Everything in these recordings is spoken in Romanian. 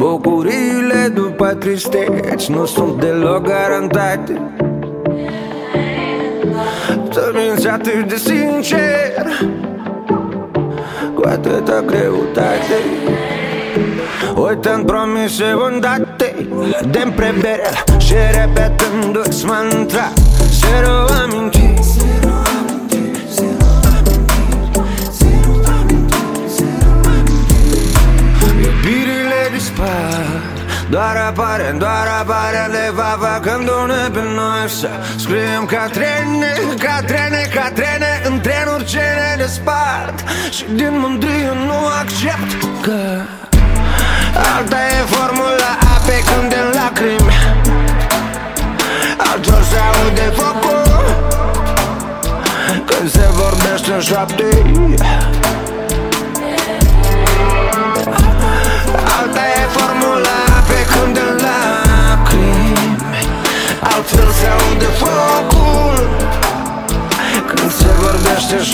Bucuriile după tristeți Nu sunt deloc garantate. Să minți atât de sincer Cu atâta greutate. Uitând promise bondate De preberel Și repetându-ți mantra Zero amintiri Doar apare, doar apare Le va făcându-ne pe noi Să scriem ca trene, ca trene, ca trene În trenuri ce ne despart. Și din mândrie nu accept Că Alta e formula apei când în lacrimi. Altul se aude focul Când se vorbește în șoapte Altfel se aude focul. Când se vorbește în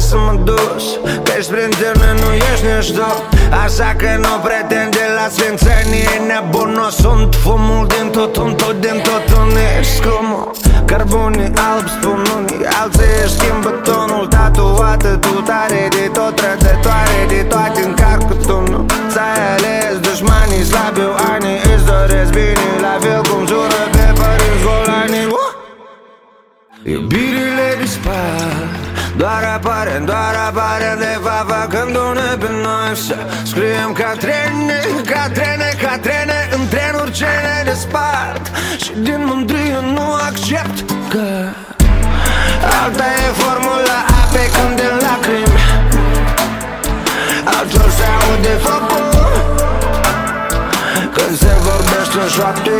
Lasă-mă dus Că-și printre noi nu ești nici tu Așa că nu pretinde la sfințenie Nebun, nu sunt fumul din tot un tot din tot un ești scumul Cărbunii alb spun unii Alții își schimbă tonul. Tatuată tu tare de tot Trădătoare de toate încarc cu tunul Ți-ai ales dușmanii slabi Anii îți doresc bine La fel cum jură pe părinți golanii uh! Iubirile dispar Doar apare, doar apare De va făcându-ne pe noi Să scriem ca trene, ca trene, ca trene În trenuri ce ne despart. Și din mândrie nu accept Că Alta e formula apei când în lacrimi. Altul se aude focul Când se vorbește în șoapte